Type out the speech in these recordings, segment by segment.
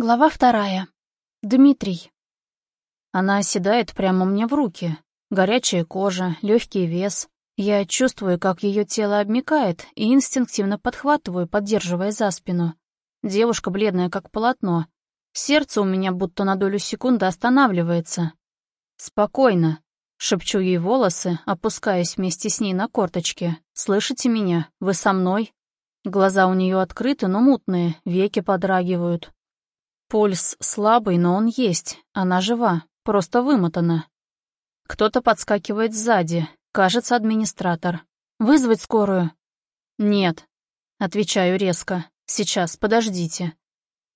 Глава вторая. Дмитрий. Она оседает прямо мне в руки. Горячая кожа, легкий вес. Я чувствую, как ее тело обмикает, и инстинктивно подхватываю, поддерживая за спину. Девушка бледная, как полотно. Сердце у меня будто на долю секунды останавливается. «Спокойно», — шепчу ей волосы, опускаясь вместе с ней на корточки. «Слышите меня? Вы со мной?» Глаза у нее открыты, но мутные, веки подрагивают. Пульс слабый, но он есть. Она жива, просто вымотана. Кто-то подскакивает сзади. Кажется, администратор. «Вызвать скорую?» «Нет». Отвечаю резко. «Сейчас, подождите».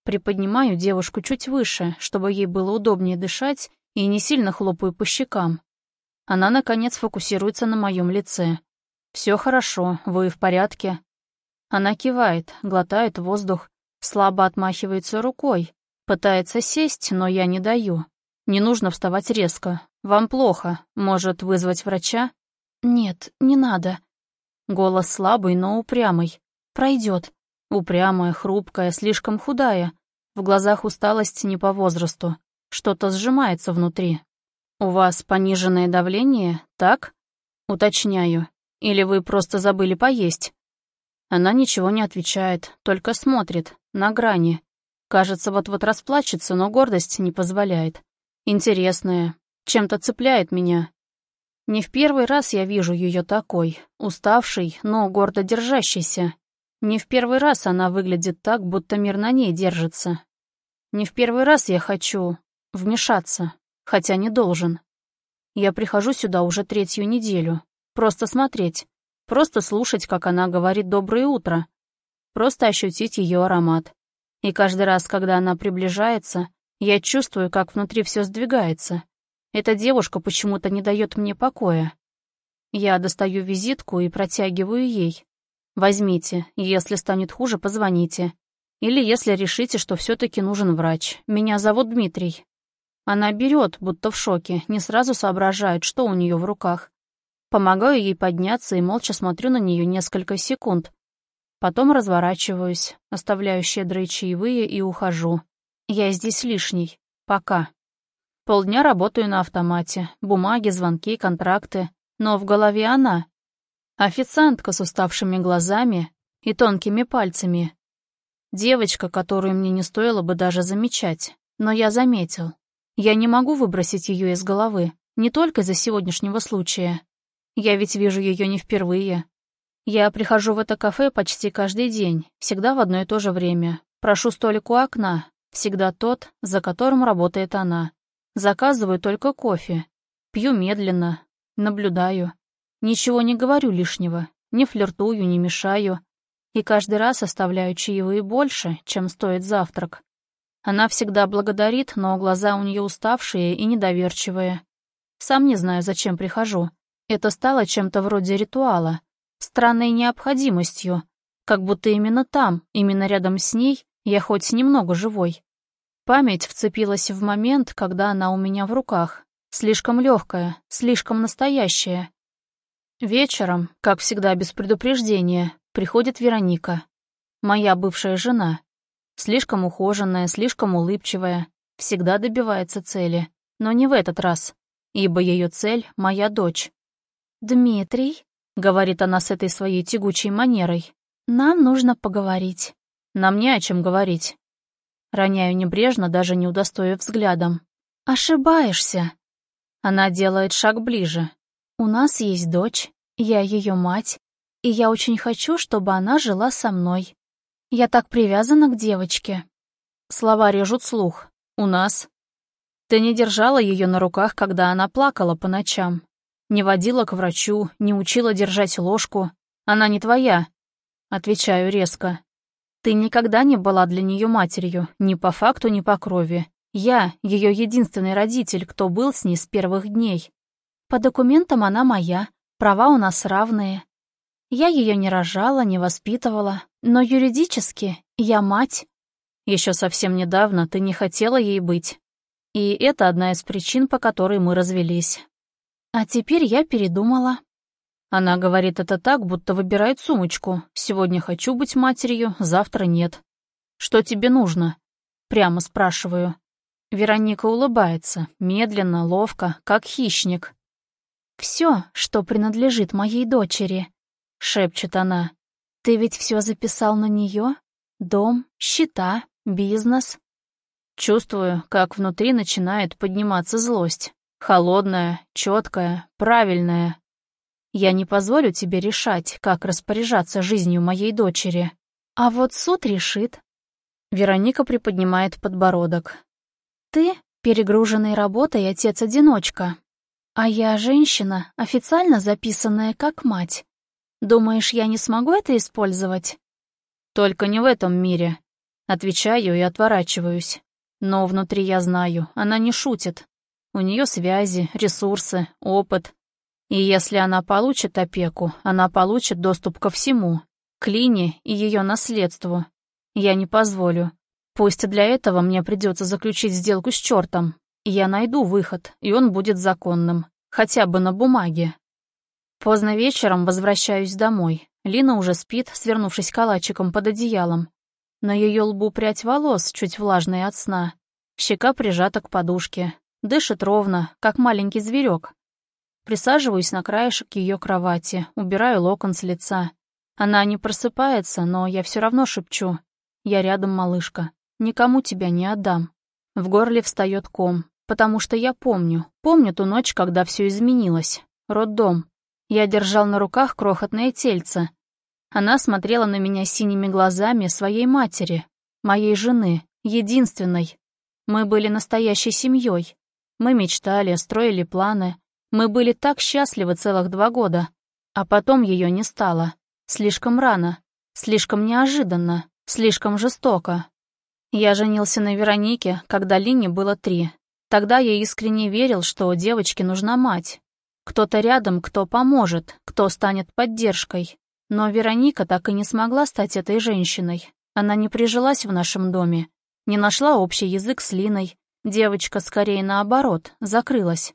Приподнимаю девушку чуть выше, чтобы ей было удобнее дышать, и не сильно хлопаю по щекам. Она, наконец, фокусируется на моем лице. Все хорошо, вы в порядке?» Она кивает, глотает воздух, слабо отмахивается рукой, Пытается сесть, но я не даю. Не нужно вставать резко. Вам плохо. Может, вызвать врача? Нет, не надо. Голос слабый, но упрямый. Пройдет. Упрямая, хрупкая, слишком худая. В глазах усталость не по возрасту. Что-то сжимается внутри. «У вас пониженное давление, так?» «Уточняю. Или вы просто забыли поесть?» Она ничего не отвечает, только смотрит, на грани. Кажется, вот-вот расплачется, но гордость не позволяет. Интересная, чем-то цепляет меня. Не в первый раз я вижу ее такой, уставшей, но гордо держащейся. Не в первый раз она выглядит так, будто мир на ней держится. Не в первый раз я хочу вмешаться, хотя не должен. Я прихожу сюда уже третью неделю. Просто смотреть. Просто слушать, как она говорит «доброе утро». Просто ощутить ее аромат. И каждый раз, когда она приближается, я чувствую, как внутри все сдвигается. Эта девушка почему-то не дает мне покоя. Я достаю визитку и протягиваю ей. Возьмите, если станет хуже, позвоните. Или если решите, что все-таки нужен врач. Меня зовут Дмитрий. Она берет, будто в шоке, не сразу соображает, что у нее в руках. Помогаю ей подняться и молча смотрю на нее несколько секунд, Потом разворачиваюсь, оставляю щедрые чаевые и ухожу. Я здесь лишний. Пока. Полдня работаю на автомате. Бумаги, звонки, контракты. Но в голове она. Официантка с уставшими глазами и тонкими пальцами. Девочка, которую мне не стоило бы даже замечать. Но я заметил. Я не могу выбросить ее из головы. Не только из-за сегодняшнего случая. Я ведь вижу ее не впервые. Я прихожу в это кафе почти каждый день, всегда в одно и то же время. Прошу столик у окна, всегда тот, за которым работает она. Заказываю только кофе. Пью медленно, наблюдаю. Ничего не говорю лишнего, не флиртую, не мешаю. И каждый раз оставляю чаевые больше, чем стоит завтрак. Она всегда благодарит, но глаза у нее уставшие и недоверчивые. Сам не знаю, зачем прихожу. Это стало чем-то вроде ритуала — странной необходимостью, как будто именно там, именно рядом с ней, я хоть немного живой. Память вцепилась в момент, когда она у меня в руках, слишком легкая, слишком настоящая. Вечером, как всегда без предупреждения, приходит Вероника, моя бывшая жена. Слишком ухоженная, слишком улыбчивая, всегда добивается цели, но не в этот раз, ибо ее цель — моя дочь. «Дмитрий?» — говорит она с этой своей тягучей манерой. «Нам нужно поговорить». «Нам не о чем говорить». Роняю небрежно, даже не удостоив взглядом. «Ошибаешься». Она делает шаг ближе. «У нас есть дочь, я ее мать, и я очень хочу, чтобы она жила со мной. Я так привязана к девочке». Слова режут слух. «У нас». Ты не держала ее на руках, когда она плакала по ночам. Не водила к врачу, не учила держать ложку. Она не твоя. Отвечаю резко. Ты никогда не была для нее матерью, ни по факту, ни по крови. Я — ее единственный родитель, кто был с ней с первых дней. По документам она моя, права у нас равные. Я ее не рожала, не воспитывала, но юридически я мать. Еще совсем недавно ты не хотела ей быть. И это одна из причин, по которой мы развелись. А теперь я передумала. Она говорит это так, будто выбирает сумочку. Сегодня хочу быть матерью, завтра нет. Что тебе нужно? Прямо спрашиваю. Вероника улыбается, медленно, ловко, как хищник. «Все, что принадлежит моей дочери», — шепчет она. «Ты ведь все записал на нее? Дом, счета, бизнес?» Чувствую, как внутри начинает подниматься злость. Холодная, четкая, правильная. Я не позволю тебе решать, как распоряжаться жизнью моей дочери. А вот суд решит. Вероника приподнимает подбородок. Ты перегруженный работой отец-одиночка. А я женщина, официально записанная как мать. Думаешь, я не смогу это использовать? Только не в этом мире. Отвечаю и отворачиваюсь. Но внутри я знаю, она не шутит. У нее связи, ресурсы, опыт. И если она получит опеку, она получит доступ ко всему, к Лине и ее наследству. Я не позволю. Пусть для этого мне придется заключить сделку с чертом. Я найду выход, и он будет законным. Хотя бы на бумаге. Поздно вечером возвращаюсь домой. Лина уже спит, свернувшись калачиком под одеялом. На ее лбу прядь волос, чуть влажная от сна. Щека прижата к подушке. Дышит ровно, как маленький зверек. Присаживаюсь на краешек ее кровати, убираю локон с лица. Она не просыпается, но я все равно шепчу. Я рядом, малышка. Никому тебя не отдам. В горле встает ком, потому что я помню. Помню ту ночь, когда все изменилось. Роддом. Я держал на руках крохотное тельце, она смотрела на меня синими глазами своей матери, моей жены, единственной. Мы были настоящей семьей. Мы мечтали, строили планы. Мы были так счастливы целых два года. А потом ее не стало. Слишком рано, слишком неожиданно, слишком жестоко. Я женился на Веронике, когда Лине было три. Тогда я искренне верил, что девочке нужна мать. Кто-то рядом, кто поможет, кто станет поддержкой. Но Вероника так и не смогла стать этой женщиной. Она не прижилась в нашем доме, не нашла общий язык с Линой. Девочка скорее наоборот, закрылась.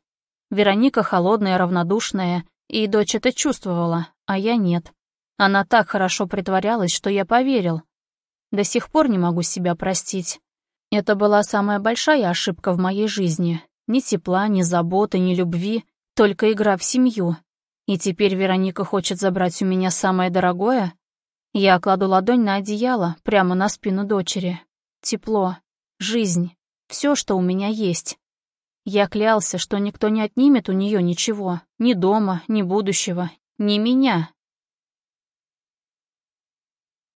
Вероника холодная, равнодушная, и дочь это чувствовала, а я нет. Она так хорошо притворялась, что я поверил. До сих пор не могу себя простить. Это была самая большая ошибка в моей жизни. Ни тепла, ни заботы, ни любви, только игра в семью. И теперь Вероника хочет забрать у меня самое дорогое? Я кладу ладонь на одеяло, прямо на спину дочери. Тепло, жизнь, все, что у меня есть. Я клялся, что никто не отнимет у нее ничего, ни дома, ни будущего, ни меня,